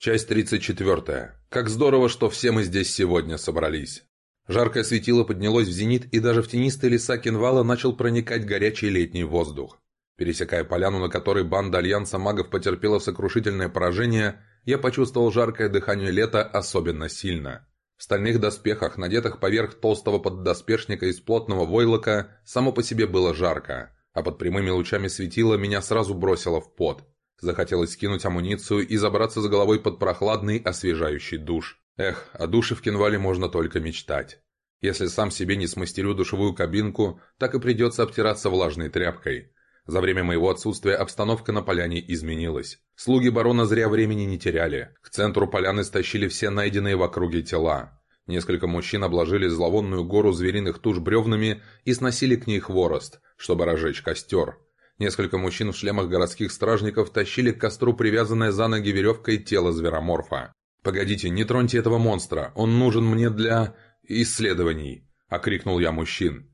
Часть 34. Как здорово, что все мы здесь сегодня собрались. Жаркое светило поднялось в зенит, и даже в тенистые леса Кенвала начал проникать горячий летний воздух. Пересекая поляну, на которой банда Альянса магов потерпела сокрушительное поражение, я почувствовал жаркое дыхание лета особенно сильно. В стальных доспехах, надетых поверх толстого поддоспешника из плотного войлока, само по себе было жарко, а под прямыми лучами светила меня сразу бросило в пот – Захотелось скинуть амуницию и забраться за головой под прохладный, освежающий душ. Эх, о душе в Кенвале можно только мечтать. Если сам себе не смастерю душевую кабинку, так и придется обтираться влажной тряпкой. За время моего отсутствия обстановка на поляне изменилась. Слуги барона зря времени не теряли. К центру поляны стащили все найденные в округе тела. Несколько мужчин обложили зловонную гору звериных туш бревнами и сносили к ней хворост, чтобы разжечь костер. Несколько мужчин в шлемах городских стражников тащили к костру привязанное за ноги веревкой тело звероморфа. «Погодите, не троньте этого монстра, он нужен мне для... исследований», — окрикнул я мужчин.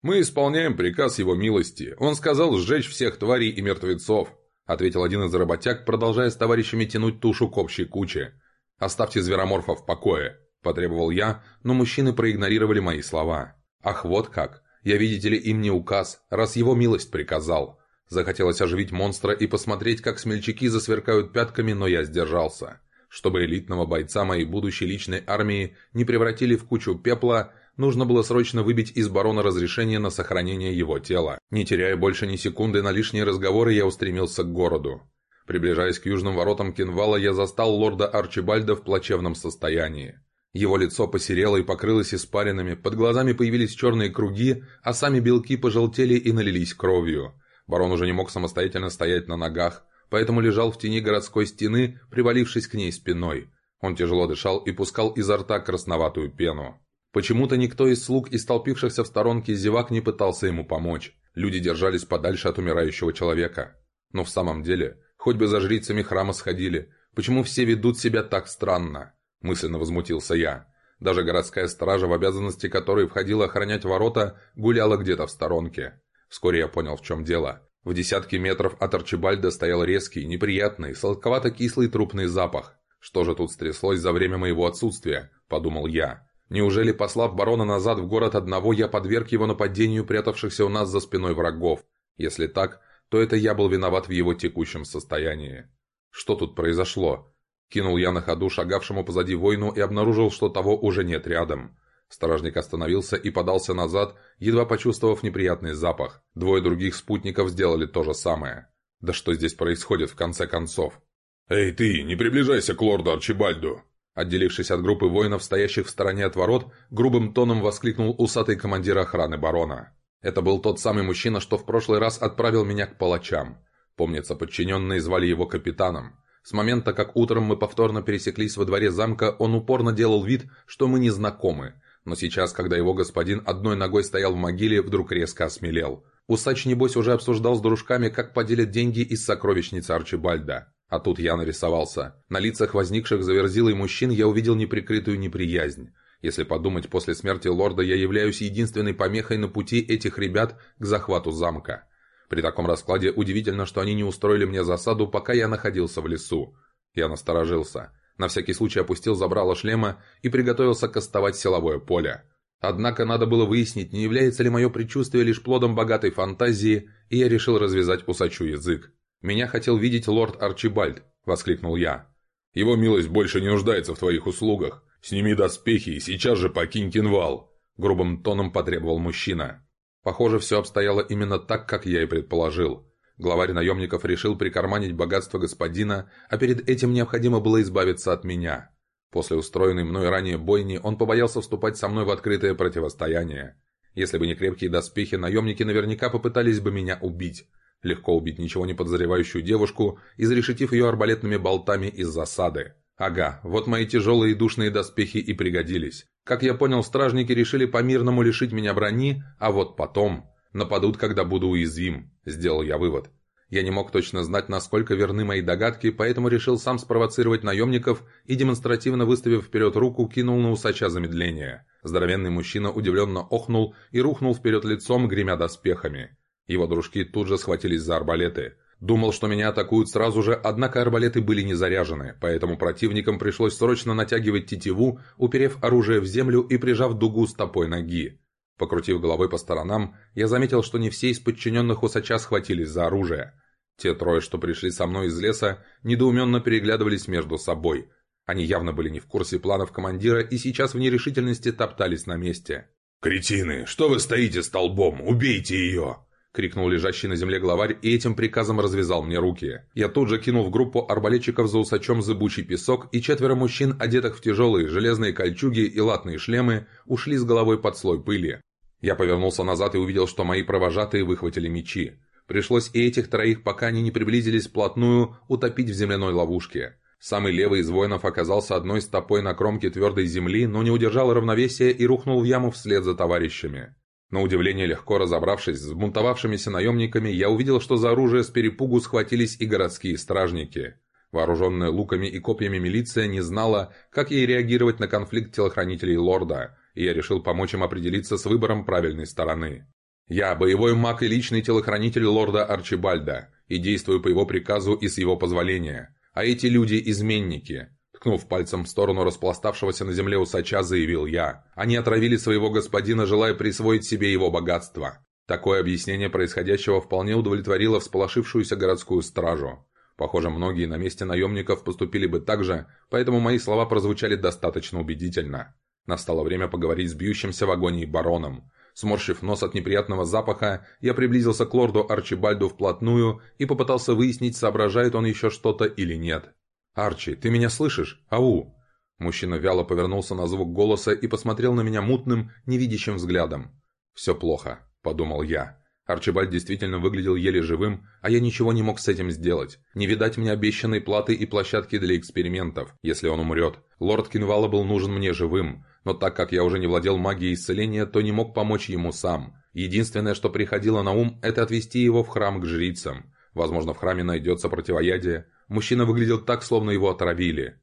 «Мы исполняем приказ его милости. Он сказал сжечь всех тварей и мертвецов», — ответил один из работяг, продолжая с товарищами тянуть тушу к общей куче. «Оставьте звероморфа в покое», — потребовал я, но мужчины проигнорировали мои слова. «Ах, вот как! Я, видите ли, им не указ, раз его милость приказал. Захотелось оживить монстра и посмотреть, как смельчаки засверкают пятками, но я сдержался. Чтобы элитного бойца моей будущей личной армии не превратили в кучу пепла, нужно было срочно выбить из барона разрешение на сохранение его тела. Не теряя больше ни секунды на лишние разговоры, я устремился к городу. Приближаясь к южным воротам Кинвала, я застал лорда Арчибальда в плачевном состоянии. Его лицо посерело и покрылось испаринами, под глазами появились черные круги, а сами белки пожелтели и налились кровью. Барон уже не мог самостоятельно стоять на ногах, поэтому лежал в тени городской стены, привалившись к ней спиной. Он тяжело дышал и пускал изо рта красноватую пену. Почему-то никто из слуг и столпившихся в сторонке зевак не пытался ему помочь. Люди держались подальше от умирающего человека. Но в самом деле, хоть бы за жрицами храма сходили, почему все ведут себя так странно? Мысленно возмутился я. Даже городская стража, в обязанности которой входила охранять ворота, гуляла где-то в сторонке. Вскоре я понял, в чем дело. В десятке метров от Арчибальда стоял резкий, неприятный, сладковато-кислый трупный запах. «Что же тут стряслось за время моего отсутствия?» – подумал я. «Неужели, послав барона назад в город одного, я подверг его нападению прятавшихся у нас за спиной врагов? Если так, то это я был виноват в его текущем состоянии. Что тут произошло?» Кинул я на ходу шагавшему позади воину и обнаружил, что того уже нет рядом. Стражник остановился и подался назад, едва почувствовав неприятный запах. Двое других спутников сделали то же самое. Да что здесь происходит в конце концов? «Эй ты, не приближайся к лорду Арчибальду!» Отделившись от группы воинов, стоящих в стороне от ворот, грубым тоном воскликнул усатый командир охраны барона. Это был тот самый мужчина, что в прошлый раз отправил меня к палачам. Помнится, подчиненные звали его капитаном. С момента, как утром мы повторно пересеклись во дворе замка, он упорно делал вид, что мы не знакомы, но сейчас, когда его господин одной ногой стоял в могиле, вдруг резко осмелел. Усач, небось, уже обсуждал с дружками, как поделят деньги из сокровищницы Арчибальда. А тут я нарисовался. На лицах возникших заверзилой мужчин я увидел неприкрытую неприязнь. Если подумать, после смерти лорда я являюсь единственной помехой на пути этих ребят к захвату замка. При таком раскладе удивительно, что они не устроили мне засаду, пока я находился в лесу. Я насторожился. На всякий случай опустил забрало шлема и приготовился кастовать силовое поле. Однако надо было выяснить, не является ли мое предчувствие лишь плодом богатой фантазии, и я решил развязать усачу язык. «Меня хотел видеть лорд Арчибальд», — воскликнул я. «Его милость больше не нуждается в твоих услугах. Сними доспехи и сейчас же покинь Кинвал», — грубым тоном потребовал мужчина. Похоже, все обстояло именно так, как я и предположил. Главарь наемников решил прикарманить богатство господина, а перед этим необходимо было избавиться от меня. После устроенной мной ранее бойни он побоялся вступать со мной в открытое противостояние. Если бы не крепкие доспехи, наемники наверняка попытались бы меня убить. Легко убить ничего не подозревающую девушку, изрешетив ее арбалетными болтами из засады. Ага, вот мои тяжелые и душные доспехи и пригодились. Как я понял, стражники решили по-мирному лишить меня брони, а вот потом... Нападут, когда буду уязвим, сделал я вывод. Я не мог точно знать, насколько верны мои догадки, поэтому решил сам спровоцировать наемников и, демонстративно выставив вперед руку, кинул на усача замедление. Здоровенный мужчина удивленно охнул и рухнул вперед лицом, гремя доспехами. Его дружки тут же схватились за арбалеты. Думал, что меня атакуют сразу же, однако арбалеты были не заряжены, поэтому противникам пришлось срочно натягивать тетиву, уперев оружие в землю и прижав дугу стопой ноги. Покрутив головой по сторонам, я заметил, что не все из подчиненных усача схватились за оружие. Те трое, что пришли со мной из леса, недоуменно переглядывались между собой. Они явно были не в курсе планов командира и сейчас в нерешительности топтались на месте. «Кретины, что вы стоите столбом? Убейте ее!» — крикнул лежащий на земле главарь и этим приказом развязал мне руки. Я тут же кинул в группу арбалетчиков за усачом зыбучий песок, и четверо мужчин, одетых в тяжелые железные кольчуги и латные шлемы, ушли с головой под слой пыли. Я повернулся назад и увидел, что мои провожатые выхватили мечи. Пришлось и этих троих, пока они не приблизились вплотную, утопить в земляной ловушке. Самый левый из воинов оказался одной стопой на кромке твердой земли, но не удержал равновесия и рухнул в яму вслед за товарищами. На удивление легко разобравшись с бунтовавшимися наемниками, я увидел, что за оружие с перепугу схватились и городские стражники. Вооруженная луками и копьями милиция не знала, как ей реагировать на конфликт телохранителей лорда, и я решил помочь им определиться с выбором правильной стороны. Я боевой маг и личный телохранитель лорда Арчибальда, и действую по его приказу и с его позволения. А эти люди – изменники. Ткнув пальцем в сторону распластавшегося на земле усача, заявил я. Они отравили своего господина, желая присвоить себе его богатство. Такое объяснение происходящего вполне удовлетворило всполошившуюся городскую стражу. Похоже, многие на месте наемников поступили бы так же, поэтому мои слова прозвучали достаточно убедительно. Настало время поговорить с бьющимся в агонии бароном. Сморщив нос от неприятного запаха, я приблизился к лорду Арчибальду вплотную и попытался выяснить, соображает он еще что-то или нет. «Арчи, ты меня слышишь? Ау!» Мужчина вяло повернулся на звук голоса и посмотрел на меня мутным, невидящим взглядом. «Все плохо», — подумал я. Арчибальд действительно выглядел еле живым, а я ничего не мог с этим сделать. Не видать мне обещанной платы и площадки для экспериментов, если он умрет. Лорд Кинвала был нужен мне живым, но так как я уже не владел магией исцеления, то не мог помочь ему сам. Единственное, что приходило на ум, это отвести его в храм к жрицам. Возможно, в храме найдется противоядие, Мужчина выглядел так, словно его отравили.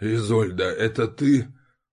«Изольда, это ты?»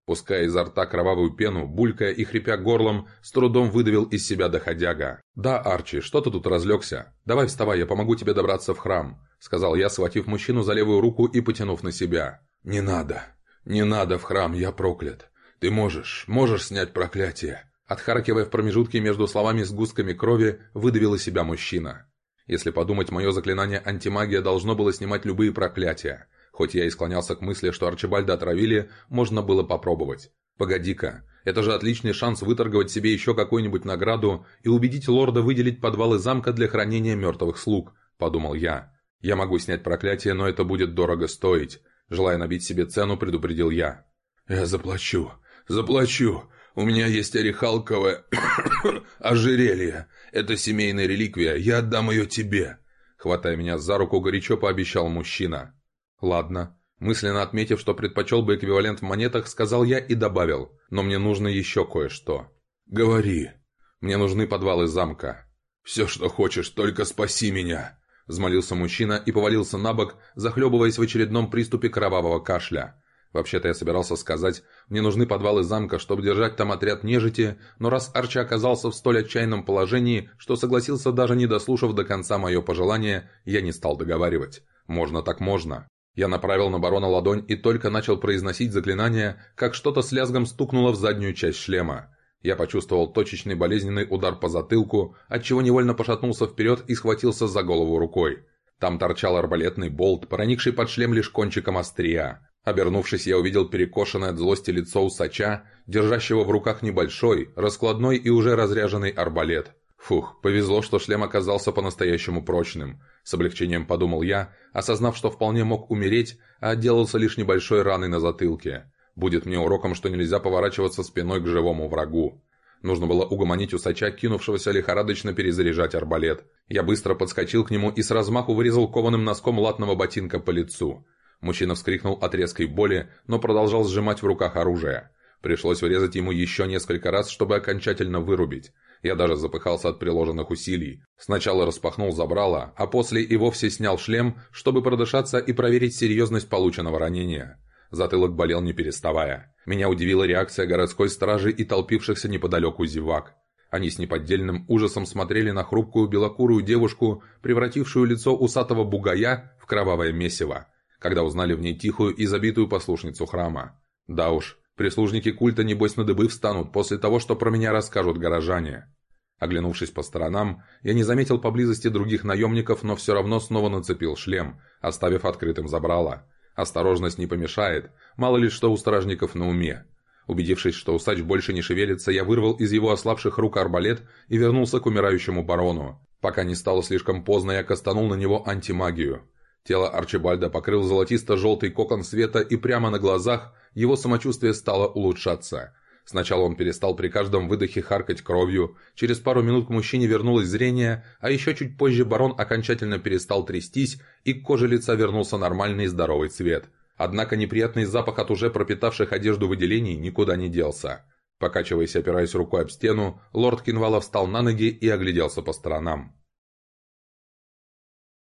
Пуская изо рта кровавую пену, булькая и хрипя горлом, с трудом выдавил из себя доходяга. «Да, Арчи, что ты тут разлегся? Давай вставай, я помогу тебе добраться в храм», сказал я, схватив мужчину за левую руку и потянув на себя. «Не надо, не надо в храм, я проклят. Ты можешь, можешь снять проклятие». Отхаркивая в промежутке между словами с густками крови, выдавил из себя мужчина. Если подумать, мое заклинание антимагия должно было снимать любые проклятия. Хоть я и склонялся к мысли, что Арчибальда отравили, можно было попробовать. Погоди-ка, это же отличный шанс выторговать себе еще какую-нибудь награду и убедить лорда выделить подвалы замка для хранения мертвых слуг, подумал я. Я могу снять проклятие, но это будет дорого стоить. Желая набить себе цену, предупредил я. «Я заплачу, заплачу. У меня есть орехалковое ожерелье. Это семейная реликвия, я отдам ее тебе!» Хватая меня за руку, горячо пообещал мужчина. «Ладно». Мысленно отметив, что предпочел бы эквивалент в монетах, сказал я и добавил. «Но мне нужно еще кое-что». «Говори». «Мне нужны подвалы замка». «Все, что хочешь, только спаси меня!» Взмолился мужчина и повалился на бок, захлебываясь в очередном приступе кровавого кашля. Вообще-то я собирался сказать, мне нужны подвалы замка, чтобы держать там отряд нежити, но раз Арчи оказался в столь отчаянном положении, что согласился даже не дослушав до конца мое пожелание, я не стал договаривать. Можно так можно. Я направил на барона ладонь и только начал произносить заклинание, как что-то с лязгом стукнуло в заднюю часть шлема. Я почувствовал точечный болезненный удар по затылку, отчего невольно пошатнулся вперед и схватился за голову рукой. Там торчал арбалетный болт, проникший под шлем лишь кончиком острия. Обернувшись, я увидел перекошенное от злости лицо усача, держащего в руках небольшой, раскладной и уже разряженный арбалет. Фух, повезло, что шлем оказался по-настоящему прочным. С облегчением подумал я, осознав, что вполне мог умереть, а отделался лишь небольшой раной на затылке. Будет мне уроком, что нельзя поворачиваться спиной к живому врагу. Нужно было угомонить усача, кинувшегося лихорадочно перезаряжать арбалет. Я быстро подскочил к нему и с размаху вырезал кованым носком латного ботинка по лицу. Мужчина вскрикнул от резкой боли, но продолжал сжимать в руках оружие. Пришлось врезать ему еще несколько раз, чтобы окончательно вырубить. Я даже запыхался от приложенных усилий. Сначала распахнул забрало, а после и вовсе снял шлем, чтобы продышаться и проверить серьезность полученного ранения. Затылок болел не переставая. Меня удивила реакция городской стражи и толпившихся неподалеку зевак. Они с неподдельным ужасом смотрели на хрупкую белокурую девушку, превратившую лицо усатого бугая в кровавое месиво, когда узнали в ней тихую и забитую послушницу храма. Да уж, прислужники культа небось на дыбы встанут после того, что про меня расскажут горожане. Оглянувшись по сторонам, я не заметил поблизости других наемников, но все равно снова нацепил шлем, оставив открытым забрало. Осторожность не помешает, мало ли что у стражников на уме. Убедившись, что усач больше не шевелится, я вырвал из его ослабших рук арбалет и вернулся к умирающему барону. Пока не стало слишком поздно, я кастанул на него антимагию. Тело Арчибальда покрыл золотисто-желтый кокон света, и прямо на глазах его самочувствие стало улучшаться. Сначала он перестал при каждом выдохе харкать кровью, через пару минут к мужчине вернулось зрение, а еще чуть позже барон окончательно перестал трястись, и к коже лица вернулся нормальный здоровый цвет – Однако неприятный запах от уже пропитавших одежду выделений никуда не делся. Покачиваясь, опираясь рукой об стену, лорд Кинвала встал на ноги и огляделся по сторонам.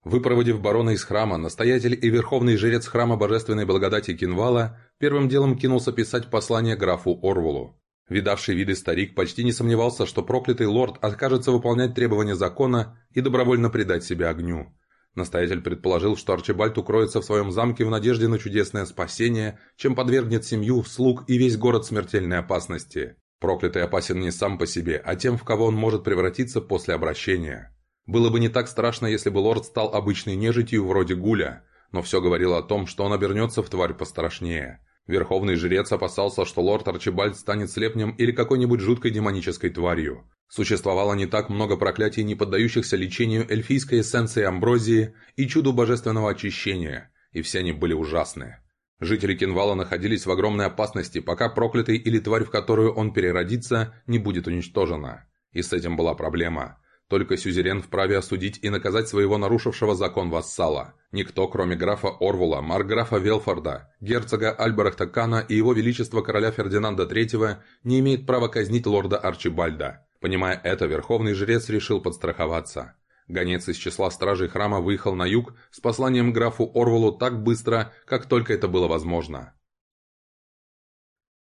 Выпроводив барона из храма, настоятель и верховный жрец храма божественной благодати Кинвала первым делом кинулся писать послание графу Орвулу. Видавший виды старик почти не сомневался, что проклятый лорд откажется выполнять требования закона и добровольно предать себя огню. Настоятель предположил, что Арчибальд укроется в своем замке в надежде на чудесное спасение, чем подвергнет семью, слуг и весь город смертельной опасности. Проклятый опасен не сам по себе, а тем, в кого он может превратиться после обращения. Было бы не так страшно, если бы лорд стал обычной нежитью вроде гуля, но все говорило о том, что он обернется в тварь пострашнее. Верховный жрец опасался, что лорд Арчибальд станет слепнем или какой-нибудь жуткой демонической тварью. Существовало не так много проклятий, не поддающихся лечению эльфийской эссенции амброзии и чуду божественного очищения, и все они были ужасны. Жители Кинвала находились в огромной опасности, пока проклятый или тварь, в которую он переродится, не будет уничтожена. И с этим была проблема. Только сюзерен вправе осудить и наказать своего нарушившего закон вассала. Никто, кроме графа Орвула, марграфа Велфорда, герцога Альберахта Кана и его величества короля Фердинанда III, не имеет права казнить лорда Арчибальда. Понимая это, верховный жрец решил подстраховаться. Гонец из числа стражей храма выехал на юг с посланием графу Орвалу так быстро, как только это было возможно.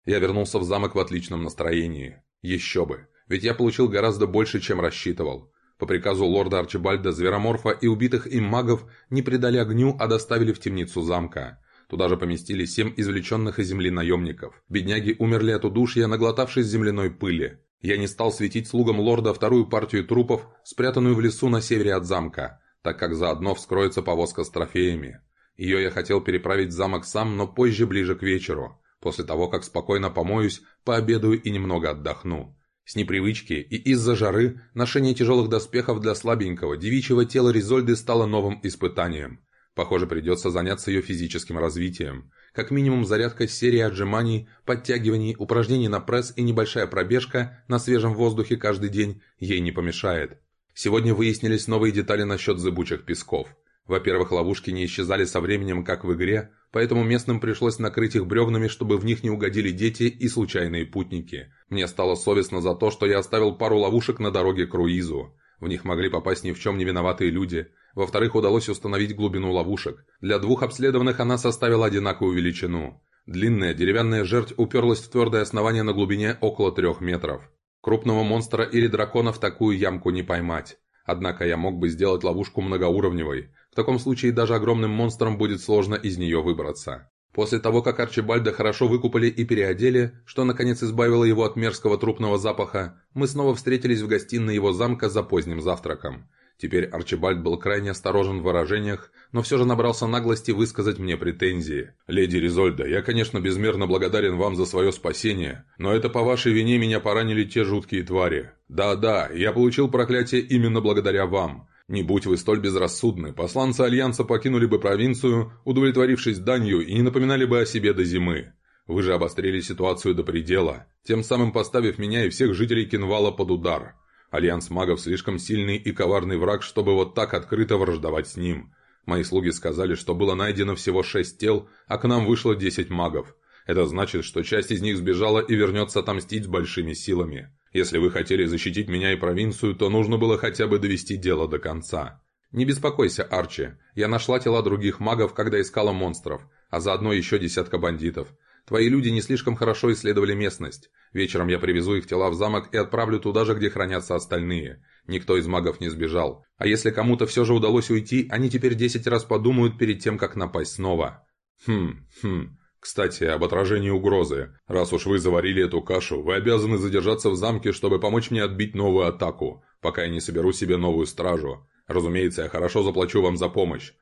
Я вернулся в замок в отличном настроении. Еще бы, ведь я получил гораздо больше, чем рассчитывал. По приказу лорда Арчибальда, Звероморфа и убитых им магов не предали огню, а доставили в темницу замка. Туда же поместили семь извлеченных из земли наемников. Бедняги умерли от удушья, наглотавшись земляной пыли. Я не стал светить слугам лорда вторую партию трупов, спрятанную в лесу на севере от замка, так как заодно вскроется повозка с трофеями. Ее я хотел переправить в замок сам, но позже, ближе к вечеру, после того, как спокойно помоюсь, пообедаю и немного отдохну. С непривычки и из-за жары ношение тяжелых доспехов для слабенького девичьего тела Ризольды стало новым испытанием. Похоже, придется заняться ее физическим развитием. Как минимум зарядка серии отжиманий, подтягиваний, упражнений на пресс и небольшая пробежка на свежем воздухе каждый день ей не помешает. Сегодня выяснились новые детали насчет зыбучих песков. Во-первых, ловушки не исчезали со временем, как в игре, поэтому местным пришлось накрыть их бревнами, чтобы в них не угодили дети и случайные путники. Мне стало совестно за то, что я оставил пару ловушек на дороге к Руизу. В них могли попасть ни в чем не виноватые люди – во-вторых, удалось установить глубину ловушек. Для двух обследованных она составила одинаковую величину. Длинная деревянная жерть уперлась в твердое основание на глубине около трех метров. Крупного монстра или дракона в такую ямку не поймать. Однако я мог бы сделать ловушку многоуровневой. В таком случае даже огромным монстрам будет сложно из нее выбраться. После того, как Арчибальда хорошо выкупали и переодели, что наконец избавило его от мерзкого трупного запаха, мы снова встретились в гостиной его замка за поздним завтраком. Теперь Арчибальд был крайне осторожен в выражениях, но все же набрался наглости высказать мне претензии. «Леди Ризольда, я, конечно, безмерно благодарен вам за свое спасение, но это по вашей вине меня поранили те жуткие твари. Да-да, я получил проклятие именно благодаря вам. Не будь вы столь безрассудны, посланцы Альянса покинули бы провинцию, удовлетворившись данью и не напоминали бы о себе до зимы. Вы же обострили ситуацию до предела, тем самым поставив меня и всех жителей Кинвала под удар». Альянс магов слишком сильный и коварный враг, чтобы вот так открыто враждовать с ним. Мои слуги сказали, что было найдено всего шесть тел, а к нам вышло десять магов. Это значит, что часть из них сбежала и вернется отомстить с большими силами. Если вы хотели защитить меня и провинцию, то нужно было хотя бы довести дело до конца. Не беспокойся, Арчи. Я нашла тела других магов, когда искала монстров, а заодно еще десятка бандитов. Твои люди не слишком хорошо исследовали местность. Вечером я привезу их тела в замок и отправлю туда же, где хранятся остальные. Никто из магов не сбежал. А если кому-то все же удалось уйти, они теперь десять раз подумают перед тем, как напасть снова. Хм, хм. Кстати, об отражении угрозы. Раз уж вы заварили эту кашу, вы обязаны задержаться в замке, чтобы помочь мне отбить новую атаку, пока я не соберу себе новую стражу. Разумеется, я хорошо заплачу вам за помощь.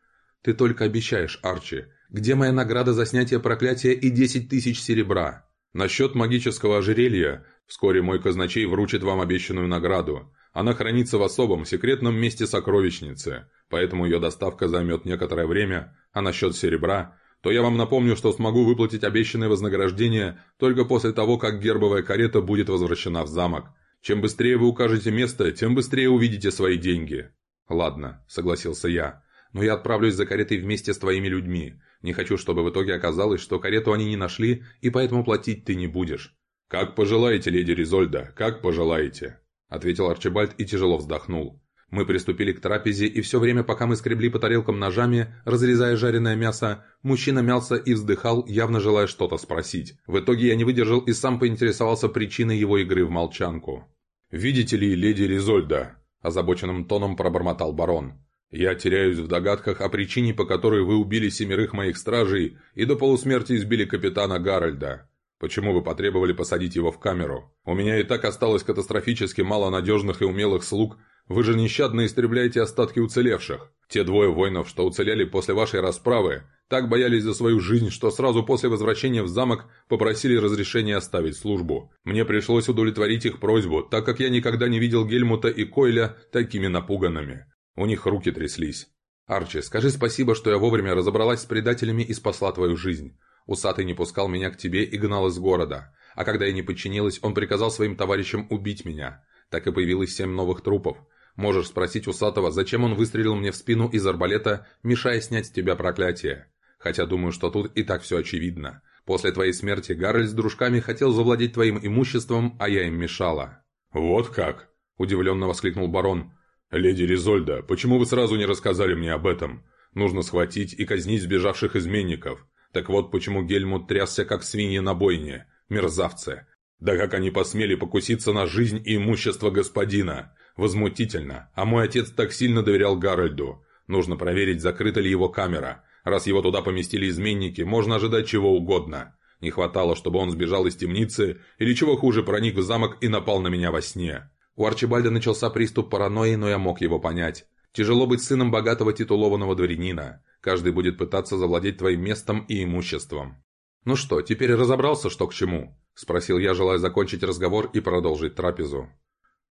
Ты только обещаешь, Арчи. Где моя награда за снятие проклятия и десять тысяч серебра? Насчет магического ожерелья. Вскоре мой казначей вручит вам обещанную награду. Она хранится в особом, секретном месте сокровищницы, поэтому ее доставка займет некоторое время, а насчет серебра, то я вам напомню, что смогу выплатить обещанное вознаграждение только после того, как гербовая карета будет возвращена в замок. Чем быстрее вы укажете место, тем быстрее увидите свои деньги». «Ладно», — согласился я, — «но я отправлюсь за каретой вместе с твоими людьми. Не хочу, чтобы в итоге оказалось, что карету они не нашли, и поэтому платить ты не будешь». «Как пожелаете, леди Ризольда, как пожелаете», — ответил Арчибальд и тяжело вздохнул. Мы приступили к трапезе, и все время, пока мы скребли по тарелкам ножами, разрезая жареное мясо, мужчина мялся и вздыхал, явно желая что-то спросить. В итоге я не выдержал и сам поинтересовался причиной его игры в молчанку. «Видите ли, леди Ризольда?» – озабоченным тоном пробормотал барон. «Я теряюсь в догадках о причине, по которой вы убили семерых моих стражей и до полусмерти избили капитана Гарольда. Почему вы потребовали посадить его в камеру? У меня и так осталось катастрофически мало надежных и умелых слуг, вы же нещадно истребляете остатки уцелевших. Те двое воинов, что уцелели после вашей расправы, так боялись за свою жизнь, что сразу после возвращения в замок попросили разрешения оставить службу. Мне пришлось удовлетворить их просьбу, так как я никогда не видел Гельмута и Койля такими напуганными. У них руки тряслись. «Арчи, скажи спасибо, что я вовремя разобралась с предателями и спасла твою жизнь. Усатый не пускал меня к тебе и гнал из города. А когда я не подчинилась, он приказал своим товарищам убить меня. Так и появилось семь новых трупов. Можешь спросить Усатого, зачем он выстрелил мне в спину из арбалета, мешая снять с тебя проклятие. Хотя думаю, что тут и так все очевидно. После твоей смерти Гарольд с дружками хотел завладеть твоим имуществом, а я им мешала». «Вот как?» – удивленно воскликнул барон. «Леди Ризольда, почему вы сразу не рассказали мне об этом? Нужно схватить и казнить сбежавших изменников. Так вот почему Гельмут трясся, как свиньи на бойне. Мерзавцы. Да как они посмели покуситься на жизнь и имущество господина? Возмутительно. А мой отец так сильно доверял Гарольду. Нужно проверить, закрыта ли его камера. Раз его туда поместили изменники, можно ожидать чего угодно. Не хватало, чтобы он сбежал из темницы, или чего хуже, проник в замок и напал на меня во сне. У Арчибальда начался приступ паранойи, но я мог его понять. Тяжело быть сыном богатого титулованного дворянина. Каждый будет пытаться завладеть твоим местом и имуществом. «Ну что, теперь разобрался, что к чему?» – спросил я, желая закончить разговор и продолжить трапезу.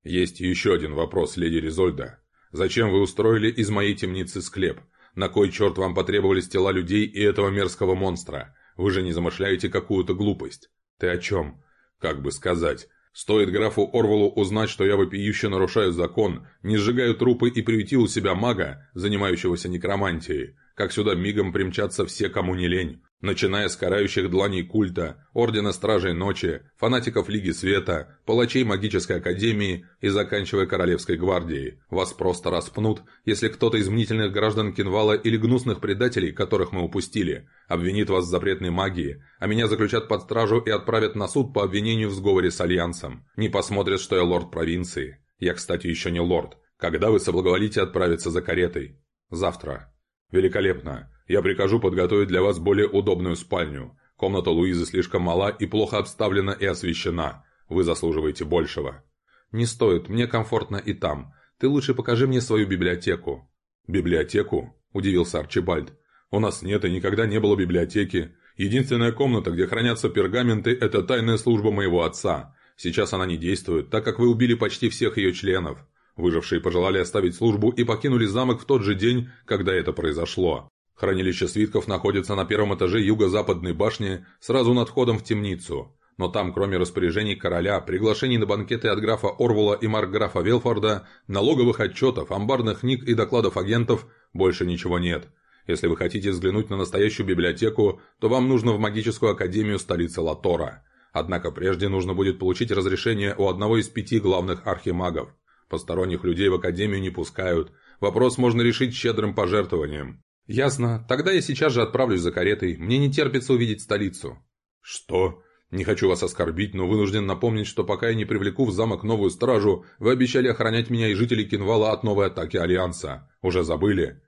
«Есть еще один вопрос, леди Ризольда. Зачем вы устроили из моей темницы склеп? На кой черт вам потребовались тела людей и этого мерзкого монстра? Вы же не замышляете какую-то глупость». «Ты о чем?» «Как бы сказать. Стоит графу Орвалу узнать, что я вопиюще нарушаю закон, не сжигаю трупы и приютил у себя мага, занимающегося некромантией, как сюда мигом примчатся все, кому не лень. Начиная с карающих дланей культа, Ордена Стражей Ночи, фанатиков Лиги Света, палачей Магической Академии и заканчивая Королевской Гвардией. Вас просто распнут, если кто-то из мнительных граждан Кинвала или гнусных предателей, которых мы упустили, обвинит вас в запретной магии, а меня заключат под стражу и отправят на суд по обвинению в сговоре с Альянсом. Не посмотрят, что я лорд провинции. Я, кстати, еще не лорд. Когда вы соблаговолите отправиться за каретой? Завтра. Великолепно. Я прикажу подготовить для вас более удобную спальню. Комната Луизы слишком мала и плохо обставлена и освещена. Вы заслуживаете большего». «Не стоит, мне комфортно и там. Ты лучше покажи мне свою библиотеку». «Библиотеку?» – удивился Арчибальд. «У нас нет и никогда не было библиотеки. Единственная комната, где хранятся пергаменты – это тайная служба моего отца. Сейчас она не действует, так как вы убили почти всех ее членов. Выжившие пожелали оставить службу и покинули замок в тот же день, когда это произошло. Хранилище свитков находится на первом этаже юго-западной башни, сразу над входом в темницу. Но там, кроме распоряжений короля, приглашений на банкеты от графа Орвула и маркграфа Велфорда, налоговых отчетов, амбарных книг и докладов агентов, больше ничего нет. Если вы хотите взглянуть на настоящую библиотеку, то вам нужно в магическую академию столицы Латора. Однако прежде нужно будет получить разрешение у одного из пяти главных архимагов. Посторонних людей в академию не пускают. Вопрос можно решить щедрым пожертвованием. «Ясно. Тогда я сейчас же отправлюсь за каретой. Мне не терпится увидеть столицу». «Что?» «Не хочу вас оскорбить, но вынужден напомнить, что пока я не привлеку в замок новую стражу, вы обещали охранять меня и жителей Кинвала от новой атаки Альянса. Уже забыли?»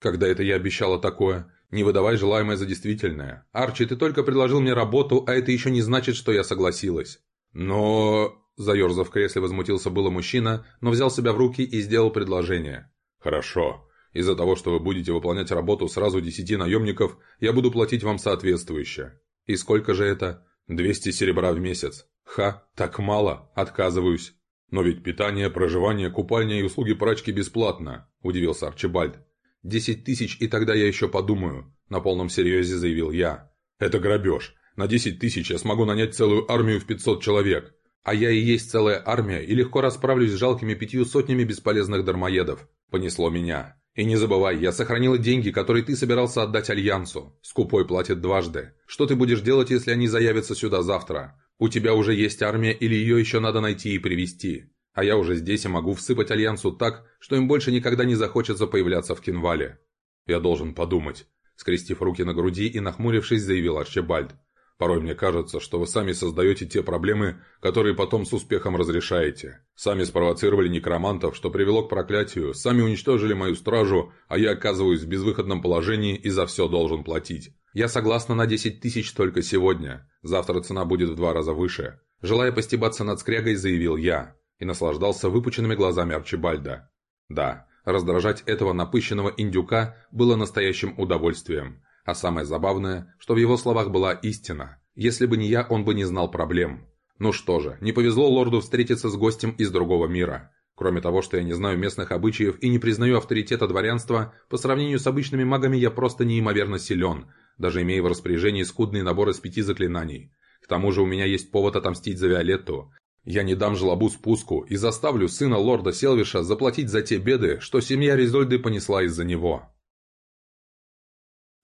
«Когда это я обещала такое?» «Не выдавай желаемое за действительное. Арчи, ты только предложил мне работу, а это еще не значит, что я согласилась». «Но...» Заерзав в кресле, возмутился было мужчина, но взял себя в руки и сделал предложение. «Хорошо. Из-за того, что вы будете выполнять работу сразу десяти наемников, я буду платить вам соответствующе». «И сколько же это?» «Двести серебра в месяц». «Ха, так мало. Отказываюсь». «Но ведь питание, проживание, купальня и услуги прачки бесплатно», – удивился Арчибальд. «Десять тысяч, и тогда я еще подумаю», – на полном серьезе заявил я. «Это грабеж. На десять тысяч я смогу нанять целую армию в пятьсот человек. А я и есть целая армия, и легко расправлюсь с жалкими пятью сотнями бесполезных дармоедов. Понесло меня. И не забывай, я сохранила деньги, которые ты собирался отдать Альянсу. Скупой платит дважды. Что ты будешь делать, если они заявятся сюда завтра? У тебя уже есть армия, или ее еще надо найти и привести? А я уже здесь и могу всыпать Альянсу так, что им больше никогда не захочется появляться в Кинвале. Я должен подумать. Скрестив руки на груди и нахмурившись, заявил Арчибальд. Порой мне кажется, что вы сами создаете те проблемы, которые потом с успехом разрешаете. Сами спровоцировали некромантов, что привело к проклятию, сами уничтожили мою стражу, а я оказываюсь в безвыходном положении и за все должен платить. Я согласна на 10 тысяч только сегодня. Завтра цена будет в два раза выше. Желая постебаться над скрягой, заявил я. И наслаждался выпученными глазами Арчибальда. Да, раздражать этого напыщенного индюка было настоящим удовольствием. А самое забавное, что в его словах была истина. Если бы не я, он бы не знал проблем. Ну что же, не повезло лорду встретиться с гостем из другого мира. Кроме того, что я не знаю местных обычаев и не признаю авторитета дворянства, по сравнению с обычными магами я просто неимоверно силен, даже имея в распоряжении скудный набор из пяти заклинаний. К тому же у меня есть повод отомстить за Виолетту. Я не дам жлобу спуску и заставлю сына лорда Селвиша заплатить за те беды, что семья Ризольды понесла из-за него.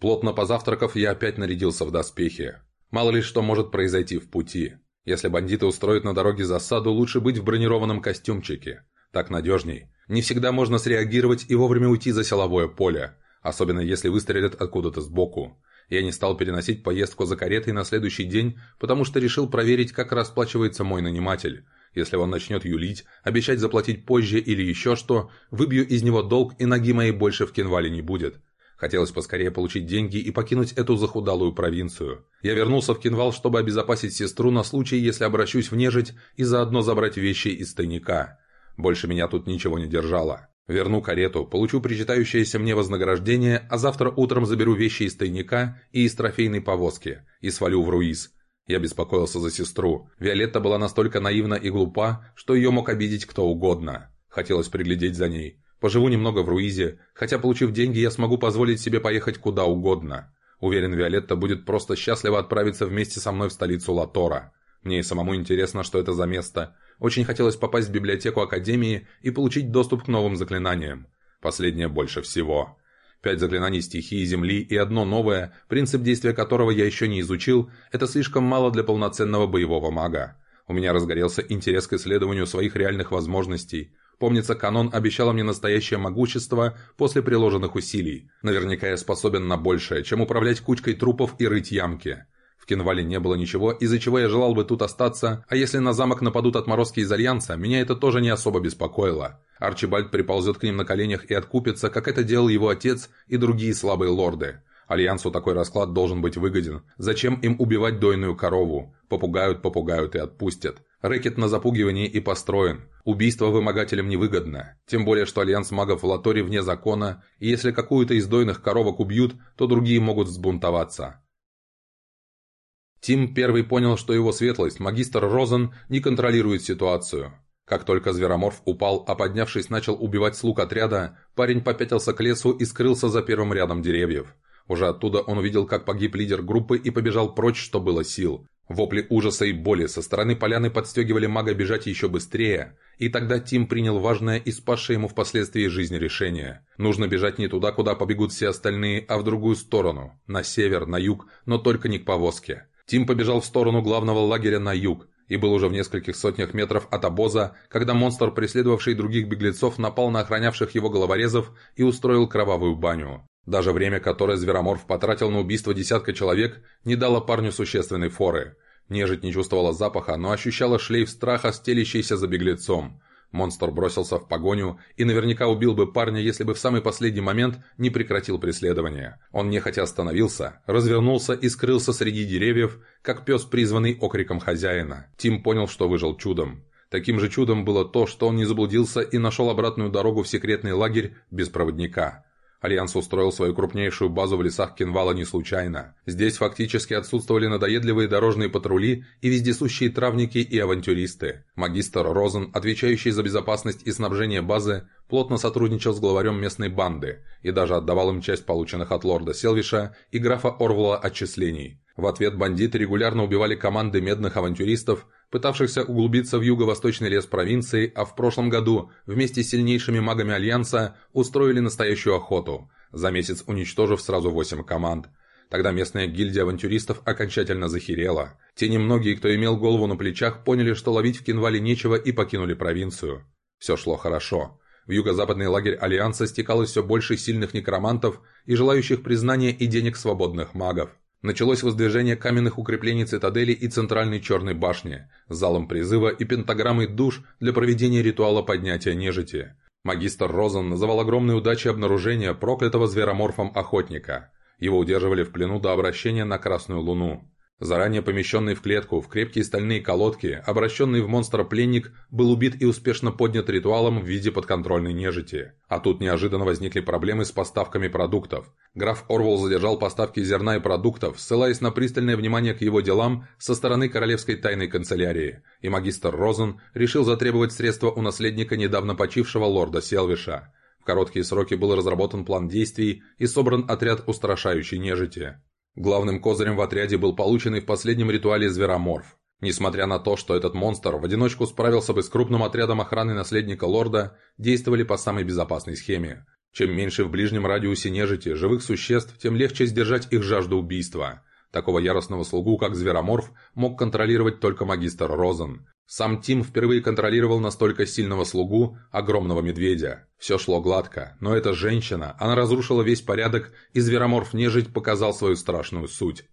Плотно позавтракав, я опять нарядился в доспехи. Мало ли что может произойти в пути. Если бандиты устроят на дороге засаду, лучше быть в бронированном костюмчике. Так надежней. Не всегда можно среагировать и вовремя уйти за силовое поле. Особенно если выстрелят откуда-то сбоку. Я не стал переносить поездку за каретой на следующий день, потому что решил проверить, как расплачивается мой наниматель. Если он начнет юлить, обещать заплатить позже или еще что, выбью из него долг и ноги моей больше в кинвале не будет. Хотелось поскорее получить деньги и покинуть эту захудалую провинцию. Я вернулся в Кинвал, чтобы обезопасить сестру на случай, если обращусь в нежить, и заодно забрать вещи из тайника. Больше меня тут ничего не держало. Верну карету, получу причитающееся мне вознаграждение, а завтра утром заберу вещи из тайника и из трофейной повозки и свалю в Руиз. Я беспокоился за сестру. Виолетта была настолько наивна и глупа, что ее мог обидеть кто угодно. Хотелось приглядеть за ней. Поживу немного в Руизе, хотя, получив деньги, я смогу позволить себе поехать куда угодно. Уверен, Виолетта будет просто счастлива отправиться вместе со мной в столицу Латора. Мне и самому интересно, что это за место. Очень хотелось попасть в библиотеку Академии и получить доступ к новым заклинаниям. Последнее больше всего. Пять заклинаний стихии Земли и одно новое, принцип действия которого я еще не изучил, это слишком мало для полноценного боевого мага. У меня разгорелся интерес к исследованию своих реальных возможностей. Помнится, канон обещал мне настоящее могущество после приложенных усилий. Наверняка я способен на большее, чем управлять кучкой трупов и рыть ямки. В Кинвале не было ничего, из-за чего я желал бы тут остаться, а если на замок нападут отморозки из Альянса, меня это тоже не особо беспокоило. Арчибальд приползет к ним на коленях и откупится, как это делал его отец и другие слабые лорды. Альянсу такой расклад должен быть выгоден. Зачем им убивать дойную корову? Попугают, попугают и отпустят. Рэкет на запугивании и построен. Убийство вымогателям невыгодно. Тем более, что альянс магов в Латоре вне закона, и если какую-то из дойных коровок убьют, то другие могут взбунтоваться. Тим первый понял, что его светлость, магистр Розен, не контролирует ситуацию. Как только звероморф упал, а поднявшись начал убивать слуг отряда, парень попятился к лесу и скрылся за первым рядом деревьев. Уже оттуда он увидел, как погиб лидер группы и побежал прочь, что было сил. Вопли ужаса и боли со стороны поляны подстегивали мага бежать еще быстрее, и тогда Тим принял важное и спасшее ему впоследствии жизнь решение. Нужно бежать не туда, куда побегут все остальные, а в другую сторону, на север, на юг, но только не к повозке. Тим побежал в сторону главного лагеря на юг, и был уже в нескольких сотнях метров от обоза, когда монстр, преследовавший других беглецов, напал на охранявших его головорезов и устроил кровавую баню. Даже время, которое Звероморф потратил на убийство десятка человек, не дало парню существенной форы. Нежить не чувствовала запаха, но ощущала шлейф страха, стелящийся за беглецом. Монстр бросился в погоню и наверняка убил бы парня, если бы в самый последний момент не прекратил преследование. Он нехотя остановился, развернулся и скрылся среди деревьев, как пес, призванный окриком хозяина. Тим понял, что выжил чудом. Таким же чудом было то, что он не заблудился и нашел обратную дорогу в секретный лагерь без проводника. Альянс устроил свою крупнейшую базу в лесах Кинвала не случайно. Здесь фактически отсутствовали надоедливые дорожные патрули и вездесущие травники и авантюристы. Магистр Розен, отвечающий за безопасность и снабжение базы, плотно сотрудничал с главарем местной банды и даже отдавал им часть полученных от лорда Селвиша и графа Орвула отчислений. В ответ бандиты регулярно убивали команды медных авантюристов, пытавшихся углубиться в юго-восточный лес провинции, а в прошлом году вместе с сильнейшими магами Альянса устроили настоящую охоту, за месяц уничтожив сразу восемь команд. Тогда местная гильдия авантюристов окончательно захерела. Те немногие, кто имел голову на плечах, поняли, что ловить в Кинвале нечего и покинули провинцию. Все шло хорошо. В юго-западный лагерь Альянса стекалось все больше сильных некромантов и желающих признания и денег свободных магов. Началось воздвижение каменных укреплений цитадели и центральной черной башни, залом призыва и пентаграммой душ для проведения ритуала поднятия нежити. Магистр Розен называл огромной удачей обнаружения проклятого звероморфом охотника. Его удерживали в плену до обращения на Красную Луну. Заранее помещенный в клетку, в крепкие стальные колодки, обращенный в монстра пленник, был убит и успешно поднят ритуалом в виде подконтрольной нежити. А тут неожиданно возникли проблемы с поставками продуктов. Граф Орвол задержал поставки зерна и продуктов, ссылаясь на пристальное внимание к его делам со стороны Королевской тайной канцелярии, и магистр Розен решил затребовать средства у наследника недавно почившего лорда Селвиша. В короткие сроки был разработан план действий и собран отряд устрашающей нежити. Главным козырем в отряде был полученный в последнем ритуале звероморф. Несмотря на то, что этот монстр в одиночку справился бы с крупным отрядом охраны наследника лорда, действовали по самой безопасной схеме. Чем меньше в ближнем радиусе нежити, живых существ, тем легче сдержать их жажду убийства. Такого яростного слугу, как звероморф, мог контролировать только магистр Розен. Сам Тим впервые контролировал настолько сильного слугу, огромного медведя. Все шло гладко, но эта женщина, она разрушила весь порядок, и звероморф-нежить показал свою страшную суть.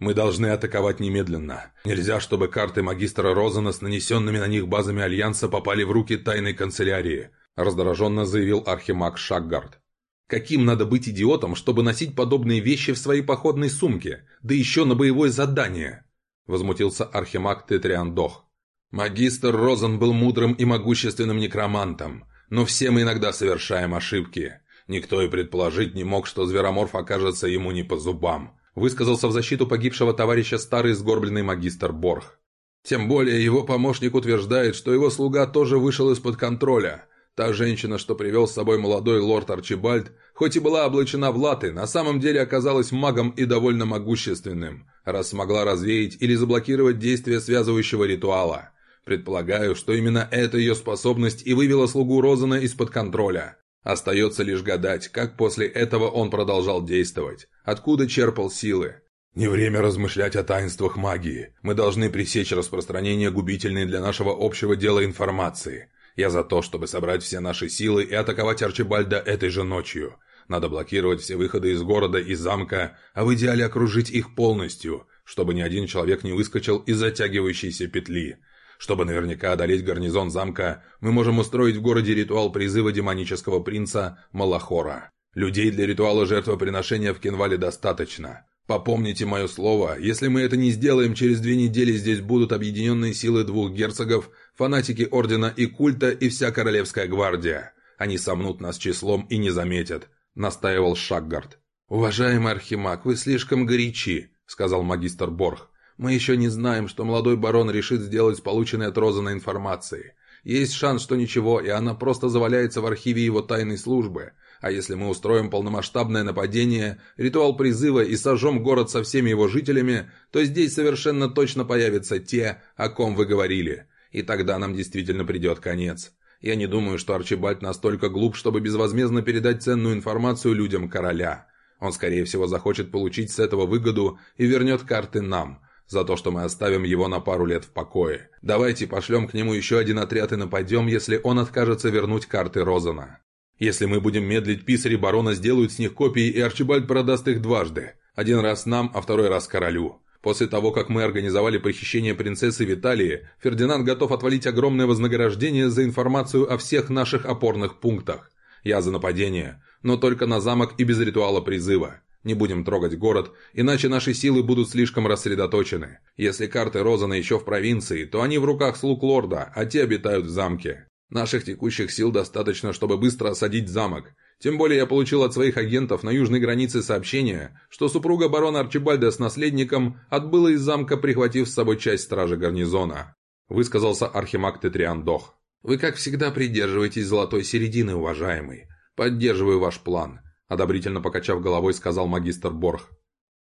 «Мы должны атаковать немедленно. Нельзя, чтобы карты магистра Розена с нанесенными на них базами Альянса попали в руки тайной канцелярии», раздраженно заявил архимаг Шаггард. «Каким надо быть идиотом, чтобы носить подобные вещи в своей походной сумке, да еще на боевое задание?» – возмутился архимаг Тетриан Дох. «Магистр Розен был мудрым и могущественным некромантом, но все мы иногда совершаем ошибки. Никто и предположить не мог, что звероморф окажется ему не по зубам», – высказался в защиту погибшего товарища старый сгорбленный магистр Борх. «Тем более его помощник утверждает, что его слуга тоже вышел из-под контроля». Та женщина, что привел с собой молодой лорд Арчибальд, хоть и была облачена в латы, на самом деле оказалась магом и довольно могущественным раз смогла развеять или заблокировать действие связывающего ритуала. Предполагаю, что именно эта ее способность и вывела слугу Розена из-под контроля. Остается лишь гадать, как после этого он продолжал действовать, откуда черпал силы. Не время размышлять о таинствах магии. Мы должны пресечь распространение губительной для нашего общего дела информации. Я за то, чтобы собрать все наши силы и атаковать Арчибальда этой же ночью. Надо блокировать все выходы из города и замка, а в идеале окружить их полностью, чтобы ни один человек не выскочил из затягивающейся петли. Чтобы наверняка одолеть гарнизон замка, мы можем устроить в городе ритуал призыва демонического принца Малахора. Людей для ритуала жертвоприношения в Кенвале достаточно. Попомните мое слово, если мы это не сделаем, через две недели здесь будут объединенные силы двух герцогов, фанатики Ордена и Культа и вся Королевская гвардия. Они сомнут нас числом и не заметят. – настаивал Шаггард. «Уважаемый Архимаг, вы слишком горячи», – сказал магистр Борх. «Мы еще не знаем, что молодой барон решит сделать с полученной от Розана информацией. Есть шанс, что ничего, и она просто заваляется в архиве его тайной службы. А если мы устроим полномасштабное нападение, ритуал призыва и сожжем город со всеми его жителями, то здесь совершенно точно появятся те, о ком вы говорили. И тогда нам действительно придет конец. Я не думаю, что Арчибальд настолько глуп, чтобы безвозмездно передать ценную информацию людям короля. Он, скорее всего, захочет получить с этого выгоду и вернет карты нам, за то, что мы оставим его на пару лет в покое. Давайте пошлем к нему еще один отряд и нападем, если он откажется вернуть карты Розана. Если мы будем медлить, писари барона сделают с них копии, и Арчибальд продаст их дважды. Один раз нам, а второй раз королю. После того, как мы организовали похищение принцессы Виталии, Фердинанд готов отвалить огромное вознаграждение за информацию о всех наших опорных пунктах. Я за нападение, но только на замок и без ритуала призыва. Не будем трогать город, иначе наши силы будут слишком рассредоточены. Если карты Розана еще в провинции, то они в руках слуг лорда, а те обитают в замке. Наших текущих сил достаточно, чтобы быстро осадить замок. Тем более я получил от своих агентов на южной границе сообщение, что супруга барона Арчибальда с наследником отбыла из замка, прихватив с собой часть стражи гарнизона. Высказался архимаг Тетриан Дох. «Вы, как всегда, придерживаетесь золотой середины, уважаемый. Поддерживаю ваш план одобрительно покачав головой, сказал магистр Борх.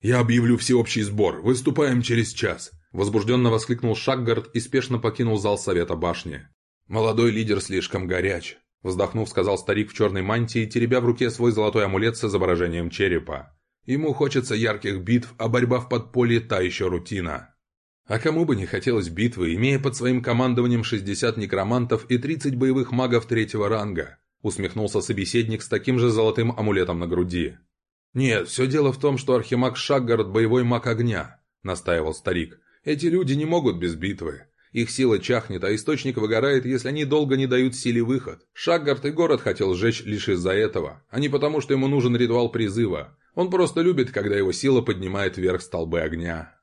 «Я объявлю всеобщий сбор. Выступаем через час!» Возбужденно воскликнул Шаггард и спешно покинул зал совета башни. «Молодой лидер слишком горяч», – вздохнув, сказал старик в черной мантии, теребя в руке свой золотой амулет с изображением черепа. «Ему хочется ярких битв, а борьба в подполье – та еще рутина». А кому бы не хотелось битвы, имея под своим командованием 60 некромантов и 30 боевых магов третьего ранга? усмехнулся собеседник с таким же золотым амулетом на груди. «Нет, все дело в том, что Архимаг Шаггард – боевой маг огня», – настаивал старик. «Эти люди не могут без битвы. Их сила чахнет, а источник выгорает, если они долго не дают силе выход. Шаггард и город хотел сжечь лишь из-за этого, а не потому, что ему нужен ритуал призыва. Он просто любит, когда его сила поднимает вверх столбы огня».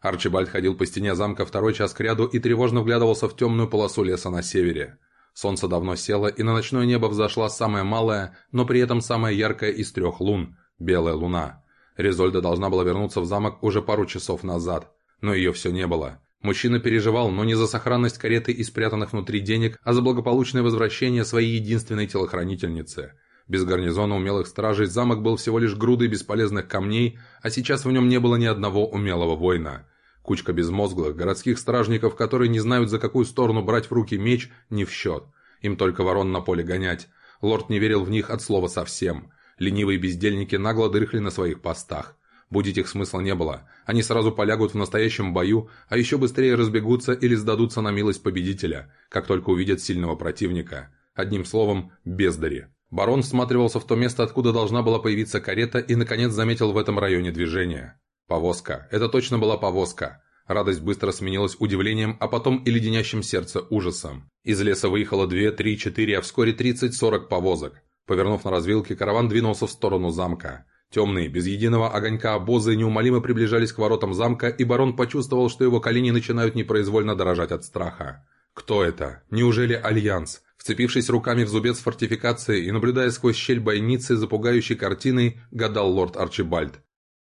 Арчибальд ходил по стене замка второй час кряду и тревожно вглядывался в темную полосу леса на севере. Солнце давно село, и на ночное небо взошла самая малая, но при этом самая яркая из трех лун – белая луна. Резольда должна была вернуться в замок уже пару часов назад, но ее все не было. Мужчина переживал, но не за сохранность кареты и спрятанных внутри денег, а за благополучное возвращение своей единственной телохранительницы. Без гарнизона умелых стражей замок был всего лишь грудой бесполезных камней, а сейчас в нем не было ни одного умелого воина – Кучка безмозглых, городских стражников, которые не знают, за какую сторону брать в руки меч, не в счет. Им только ворон на поле гонять. Лорд не верил в них от слова совсем. Ленивые бездельники нагло дрыхли на своих постах. Будить их смысла не было. Они сразу полягут в настоящем бою, а еще быстрее разбегутся или сдадутся на милость победителя, как только увидят сильного противника. Одним словом, бездари. Барон всматривался в то место, откуда должна была появиться карета, и, наконец, заметил в этом районе движение. Повозка. Это точно была повозка. Радость быстро сменилась удивлением, а потом и леденящим сердце ужасом. Из леса выехало две, три, четыре, а вскоре тридцать-сорок повозок. Повернув на развилке, караван двинулся в сторону замка. Темные, без единого огонька обозы неумолимо приближались к воротам замка, и барон почувствовал, что его колени начинают непроизвольно дрожать от страха. Кто это? Неужели Альянс? Вцепившись руками в зубец фортификации и наблюдая сквозь щель бойницы за пугающей картиной, гадал лорд Арчибальд.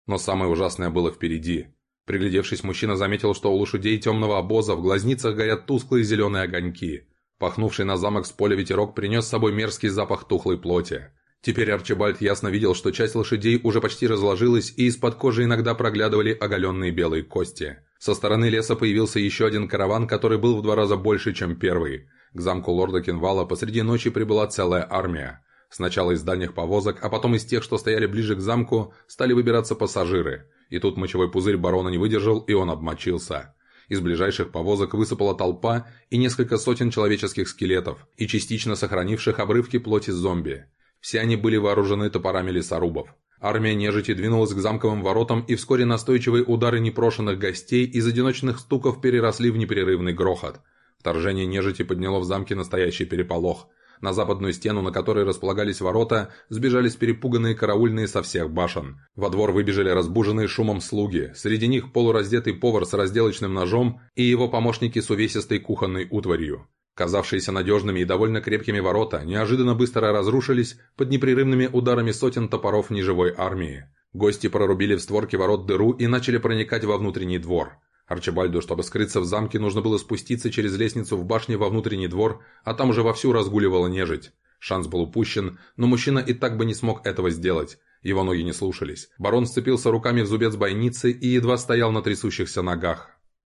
Но самое ужасное было впереди. Приглядевшись, мужчина заметил, что у лошадей темного обоза в глазницах горят тусклые зеленые огоньки. Пахнувший на замок с поля ветерок принес с собой мерзкий запах тухлой плоти. Теперь Арчибальд ясно видел, что часть лошадей уже почти разложилась, и из-под кожи иногда проглядывали оголенные белые кости. Со стороны леса появился еще один караван, который был в два раза больше, чем первый. К замку лорда Кинвала посреди ночи прибыла целая армия. Сначала из дальних повозок, а потом из тех, что стояли ближе к замку, стали выбираться пассажиры. И тут мочевой пузырь барона не выдержал, и он обмочился. Из ближайших повозок высыпала толпа и несколько сотен человеческих скелетов, и частично сохранивших обрывки плоти зомби. Все они были вооружены топорами лесорубов. Армия нежити двинулась к замковым воротам, и вскоре настойчивые удары непрошенных гостей из одиночных стуков переросли в непрерывный грохот. Вторжение нежити подняло в замке настоящий переполох. На западную стену, на которой располагались ворота, сбежались перепуганные караульные со всех башен. Во двор выбежали разбуженные шумом слуги. Среди них полураздетый повар с разделочным ножом и его помощники с увесистой кухонной утварью. Казавшиеся надежными и довольно крепкими ворота неожиданно быстро разрушились под непрерывными ударами сотен топоров неживой армии. Гости прорубили в створке ворот дыру и начали проникать во внутренний двор. Арчибальду, чтобы скрыться в замке, нужно было спуститься через лестницу в башне во внутренний двор, а там уже вовсю разгуливала нежить. Шанс был упущен, но мужчина и так бы не смог этого сделать. Его ноги не слушались. Барон сцепился руками в зубец бойницы и едва стоял на трясущихся ногах.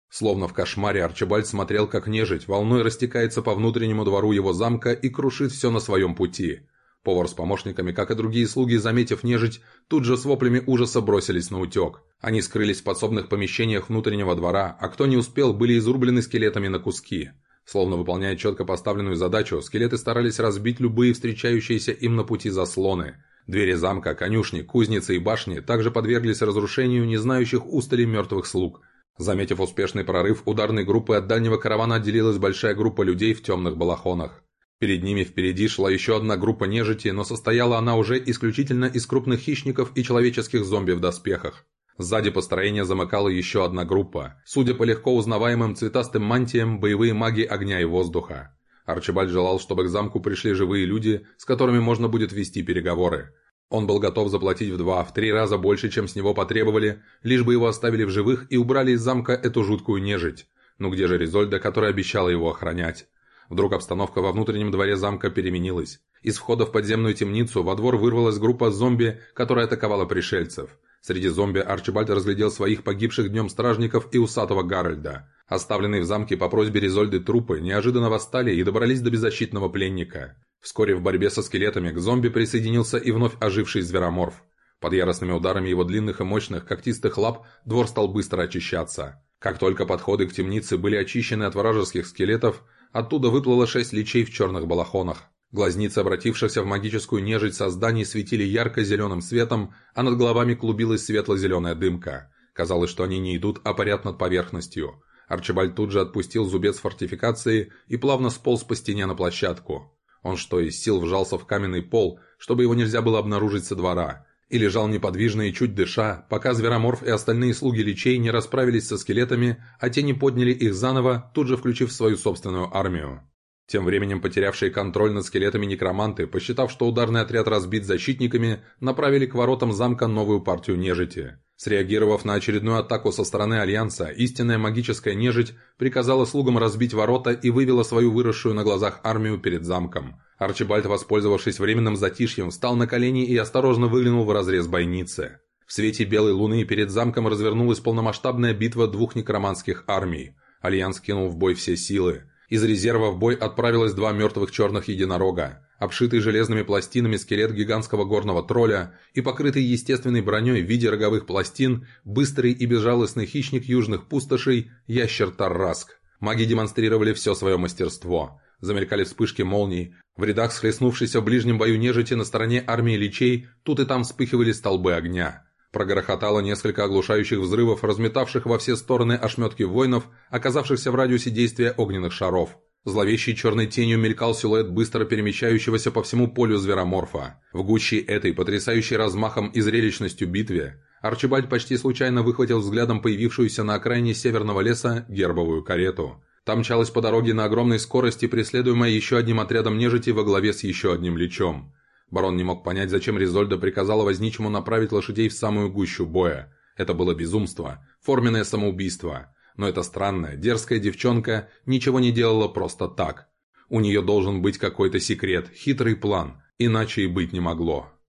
Словно в кошмаре Арчибальд смотрел, как нежить волной растекается по внутреннему двору его замка и крушит все на своем пути. Повар с помощниками, как и другие слуги, заметив нежить, тут же с воплями ужаса бросились на утек. Они скрылись в подсобных помещениях внутреннего двора, а кто не успел, были изрублены скелетами на куски. Словно выполняя четко поставленную задачу, скелеты старались разбить любые встречающиеся им на пути заслоны. Двери замка, конюшни, кузницы и башни также подверглись разрушению не знающих устали мертвых слуг. Заметив успешный прорыв ударной группы от дальнего каравана отделилась большая группа людей в темных балахонах. Перед ними впереди шла еще одна группа нежити, но состояла она уже исключительно из крупных хищников и человеческих зомби в доспехах. Сзади построения замыкала еще одна группа. Судя по легко узнаваемым цветастым мантиям, боевые маги огня и воздуха. Арчибальд желал, чтобы к замку пришли живые люди, с которыми можно будет вести переговоры. Он был готов заплатить в два, в три раза больше, чем с него потребовали, лишь бы его оставили в живых и убрали из замка эту жуткую нежить. Ну где же Резольда, которая обещала его охранять? Вдруг обстановка во внутреннем дворе замка переменилась. Из входа в подземную темницу во двор вырвалась группа зомби, которая атаковала пришельцев. Среди зомби Арчибальд разглядел своих погибших днем стражников и усатого Гарольда. Оставленные в замке по просьбе Резольды трупы неожиданно восстали и добрались до беззащитного пленника. Вскоре в борьбе со скелетами к зомби присоединился и вновь оживший звероморф. Под яростными ударами его длинных и мощных когтистых лап двор стал быстро очищаться. Как только подходы к темнице были очищены от вражеских скелетов, оттуда выплыло шесть личей в черных балахонах. Глазницы обратившихся в магическую нежить созданий светили ярко-зеленым светом, а над головами клубилась светло-зеленая дымка. Казалось, что они не идут, а парят над поверхностью. Арчибальд тут же отпустил зубец фортификации и плавно сполз по стене на площадку. Он что из сил вжался в каменный пол, чтобы его нельзя было обнаружить со двора, и лежал неподвижно и чуть дыша, пока Звероморф и остальные слуги личей не расправились со скелетами, а те не подняли их заново, тут же включив свою собственную армию. Тем временем потерявшие контроль над скелетами некроманты, посчитав, что ударный отряд разбит защитниками, направили к воротам замка новую партию нежити. Среагировав на очередную атаку со стороны Альянса, истинная магическая нежить приказала слугам разбить ворота и вывела свою выросшую на глазах армию перед замком. Арчибальд, воспользовавшись временным затишьем, встал на колени и осторожно выглянул в разрез бойницы. В свете белой луны перед замком развернулась полномасштабная битва двух некроманских армий. Альянс кинул в бой все силы. Из резерва в бой отправилось два мертвых черных единорога, обшитый железными пластинами скелет гигантского горного тролля и покрытый естественной броней в виде роговых пластин быстрый и безжалостный хищник южных пустошей ящер Тарраск. Маги демонстрировали все свое мастерство. Замелькали вспышки молний. В рядах схлестнувшейся в ближнем бою нежити на стороне армии личей тут и там вспыхивали столбы огня. Прогрохотало несколько оглушающих взрывов, разметавших во все стороны ошметки воинов, оказавшихся в радиусе действия огненных шаров. Зловещей черной тенью мелькал силуэт быстро перемещающегося по всему полю звероморфа. В гуще этой, потрясающей размахом и зрелищностью битве, Арчибальд почти случайно выхватил взглядом появившуюся на окраине северного леса гербовую карету. Там мчалась по дороге на огромной скорости, преследуемая еще одним отрядом нежити во главе с еще одним лечом. Барон не мог понять, зачем Ризольда приказала возничему направить лошадей в самую гущу боя. Это было безумство, форменное самоубийство. Но эта странная, дерзкая девчонка ничего не делала просто так. У нее должен быть какой-то секрет, хитрый план, иначе и быть не могло.